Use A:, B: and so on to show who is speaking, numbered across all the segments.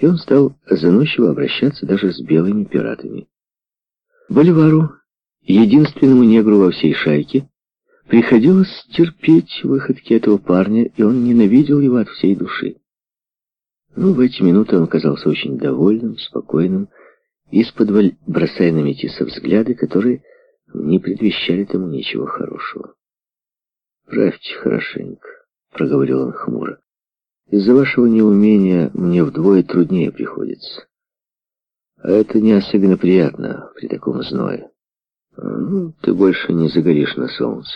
A: и он стал заносчиво обращаться даже с белыми пиратами. Боливару, единственному негру во всей шайке, приходилось терпеть выходки этого парня, и он ненавидел его от всей души. Ну, в эти минуты он казался очень довольным, спокойным, из-под бросая на Метиса взгляды, которые не предвещали тому ничего хорошего. «Правьте хорошенько», — проговорил он хмуро. «Из-за вашего неумения мне вдвое труднее приходится. А это не особенно приятно при таком зное. Ну, ты больше не загоришь на солнце,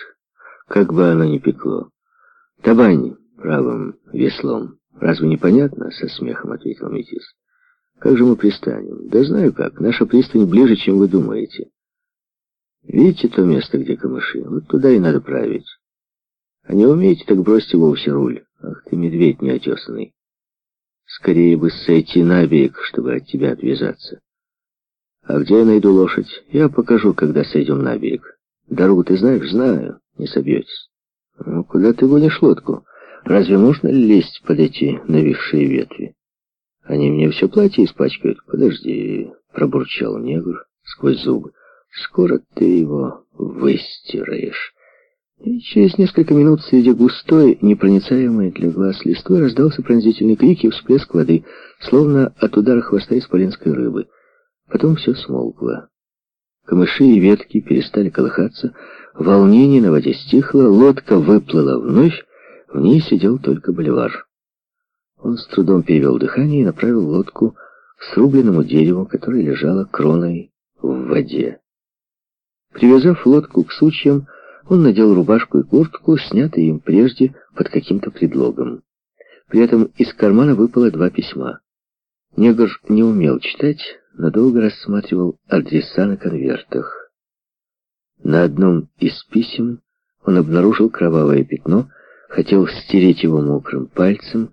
A: как бы оно ни пекло. Табань правым веслом. Разве не понятно?» — со смехом ответил Метис. «Как же мы пристанем?» «Да знаю как. Наша пристань ближе, чем вы думаете. Видите то место, где камыши? Вот туда и надо править». А не умеете, так бросьте вовсе руль. Ах ты, медведь неотесанный. Скорее бы сойти на берег, чтобы от тебя отвязаться. А где я найду лошадь? Я покажу, когда сойдем на берег. Дорогу ты знаешь? Знаю. Не собьетесь. Ну, куда ты гонишь лодку? Разве можно лезть под эти нависшие ветви? Они мне все платье испачкают. Подожди, пробурчал негр сквозь зубы. Скоро ты его выстираешь. И через несколько минут среди густой, непроницаемой для глаз листвы раздался пронзительный крик и всплеск воды, словно от удара хвоста исполинской рыбы. Потом все смолкло. Камыши и ветки перестали колыхаться, волнение на воде стихло, лодка выплыла вновь, в ней сидел только боливар. Он с трудом перевел дыхание и направил лодку к срубленному дереву, которое лежало кроной в воде. Привязав лодку к сучьям, он надел рубашку и куртку, снятые им прежде под каким-то предлогом. При этом из кармана выпало два письма. Негр не умел читать, но долго рассматривал адреса на конвертах. На одном из писем он обнаружил кровавое пятно, хотел стереть его мокрым пальцем,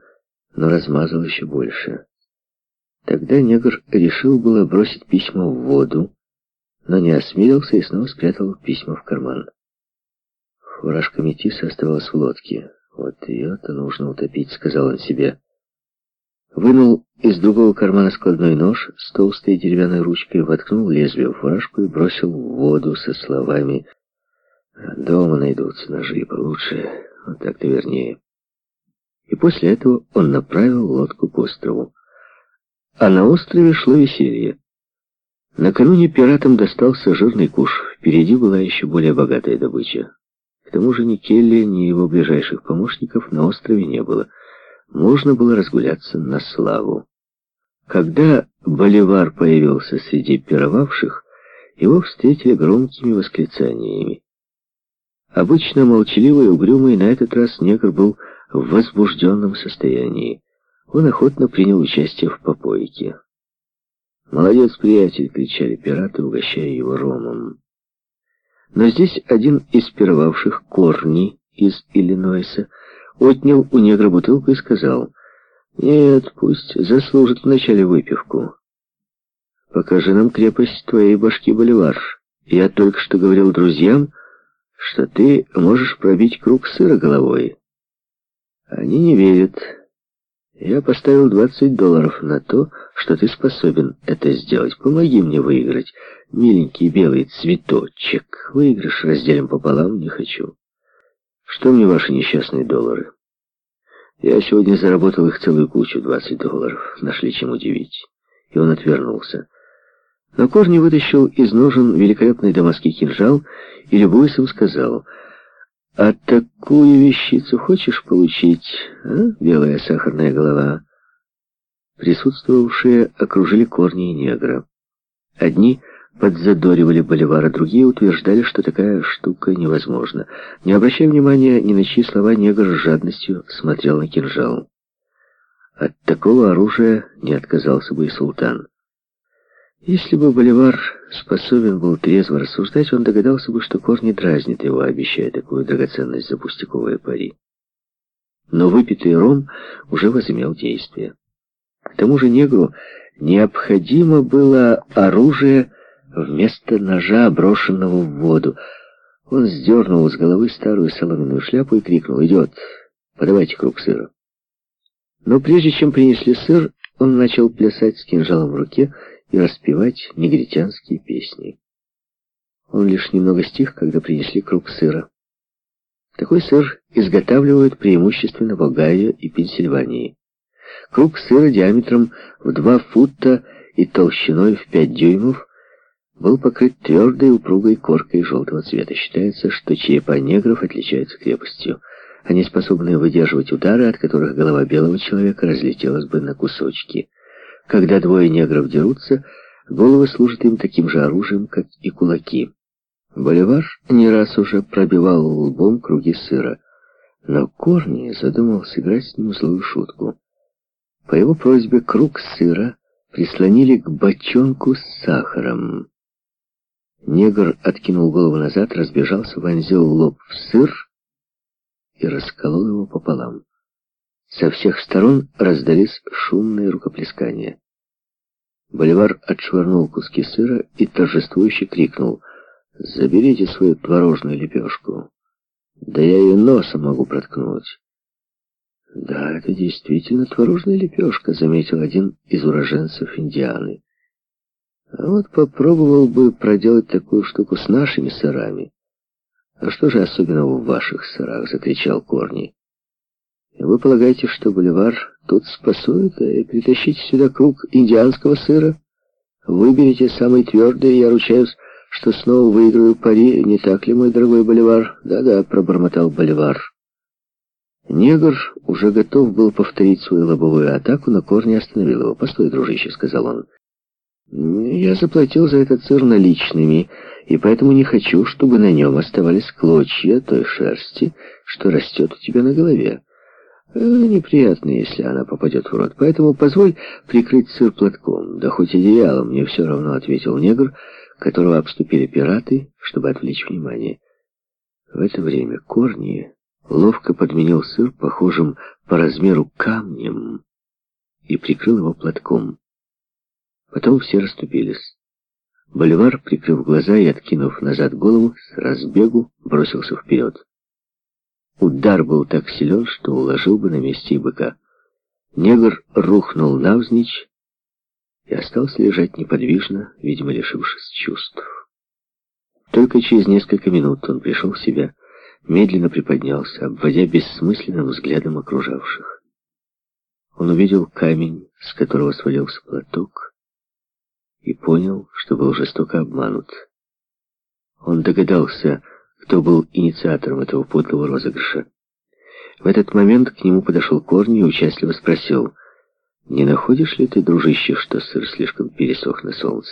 A: но размазал еще больше. Тогда негр решил было бросить письма в воду, но не осмелился и снова спрятал письма в карман. Фуражка метиса оставалась в лодке. «Вот ее-то нужно утопить», — сказал он себе. Вынул из другого кармана складной нож с толстой деревянной ручкой, воткнул лезвие в фуражку и бросил в воду со словами «Дома найдутся ножи получше, вот так-то вернее». И после этого он направил лодку к острову. А на острове шло веселье. Накануне пиратам достался жирный куш, впереди была еще более богатая добыча. К тому же ни Келли, ни его ближайших помощников на острове не было. Можно было разгуляться на славу. Когда Боливар появился среди пировавших, его встретили громкими восклицаниями. Обычно молчаливый и угрюмый, на этот раз негр был в возбужденном состоянии. Он охотно принял участие в попойке. «Молодец, приятель!» — кричали пираты, угощая его ромом. Но здесь один из пировавших, Корни из Иллинойса, отнял у негра бутылку и сказал, «Нет, пусть заслужит вначале выпивку. Покажи нам крепость твоей башки, Боливар. Я только что говорил друзьям, что ты можешь пробить круг сыра головой. Они не верят». Я поставил 20 долларов на то, что ты способен это сделать. Помоги мне выиграть, миленький белый цветочек. Выигрыш разделим пополам не хочу. Что мне ваши несчастные доллары? Я сегодня заработал их целую кучу, 20 долларов. Нашли чем удивить. И он отвернулся. Но Корни вытащил из ножен великолепный дамасский кинжал и, любуясь им, сказал — «А такую вещицу хочешь получить, а, белая сахарная голова?» Присутствовавшие окружили корни и негра. Одни подзадоривали Боливара, другие утверждали, что такая штука невозможна. Не обращая внимания ни на чьи слова, негр с жадностью смотрел на кинжал. От такого оружия не отказался бы и султан. Если бы Боливар способен был трезво рассуждать, он догадался бы, что корни дразнит его, обещая такую драгоценность за пустяковые пари. Но выпитый ром уже возымел действие. К тому же негру необходимо было оружие вместо ножа, брошенного в воду. Он сдернул с головы старую соломенную шляпу и крикнул «Идет! Подавайте круг сыра!» Но прежде чем принесли сыр, он начал плясать с кинжалом в руке и распевать негритянские песни. Он лишь немного стих, когда принесли круг сыра. Такой сыр изготавливают преимущественно в Огайо и Пенсильвании. Круг сыра диаметром в 2 фута и толщиной в 5 дюймов был покрыт твердой упругой коркой желтого цвета. Считается, что черепа негров отличаются крепостью. Они способны выдерживать удары, от которых голова белого человека разлетелась бы на кусочки. Когда двое негров дерутся, головы служат им таким же оружием, как и кулаки. Боливар не раз уже пробивал лбом круги сыра, но Корни задумал сыграть с ним злую шутку. По его просьбе круг сыра прислонили к бочонку с сахаром. Негр откинул голову назад, разбежался, вонзил лоб в сыр и расколол его пополам. Со всех сторон раздались шумные рукоплескания. Боливар отшвырнул куски сыра и торжествующе крикнул «Заберите свою творожную лепешку! Да я ее носом могу проткнуть!» «Да, это действительно творожная лепешка», — заметил один из уроженцев Индианы. «А вот попробовал бы проделать такую штуку с нашими сырами». «А что же особенного в ваших сырах?» — закричал Корни. «Вы полагаете, что Боливар тут спасует и притащите сюда круг индианского сыра? Выберите самый твердый, я ручаюсь, что снова выиграю пари, не так ли, мой дорогой Боливар?» «Да-да», — пробормотал Боливар. Негр уже готов был повторить свою лобовую атаку, но Корни остановил его. «Постой, дружище», — сказал он. «Я заплатил за этот сыр наличными, и поэтому не хочу, чтобы на нем оставались клочья той шерсти, что растет у тебя на голове. Э, неприятно, если она попадет в рот, поэтому позволь прикрыть сыр платком, да хоть одеялом, мне все равно», — ответил негр, которого обступили пираты, чтобы отвлечь внимание. В это время Корни ловко подменил сыр похожим по размеру камнем и прикрыл его платком. Потом все расступились. Боливар, прикрыв глаза и откинув назад голову, с разбегу бросился вперед. Удар был так силен, что уложил бы на месте быка. Негр рухнул навзничь и остался лежать неподвижно, видимо, лишившись чувств. Только через несколько минут он пришел в себя медленно приподнялся, обводя бессмысленным взглядом окружавших. Он увидел камень, с которого свалился платок, и понял, что был жестоко обманут. Он догадался, кто был инициатором этого подлого розыгрыша. В этот момент к нему подошел Корни и участливо спросил, «Не находишь ли ты, дружище, что сыр слишком пересох на солнце?»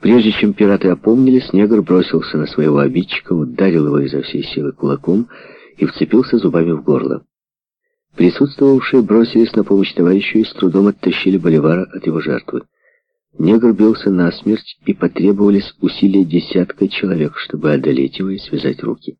A: Прежде чем пираты опомнились, негр бросился на своего обидчика, ударил его изо всей силы кулаком и вцепился зубами в горло. Присутствовавшие бросились на помощь товарищу и с трудом оттащили Боливара от его жертвы. Негр бился насмерть, и потребовались усилия десятка человек, чтобы одолеть его и связать руки.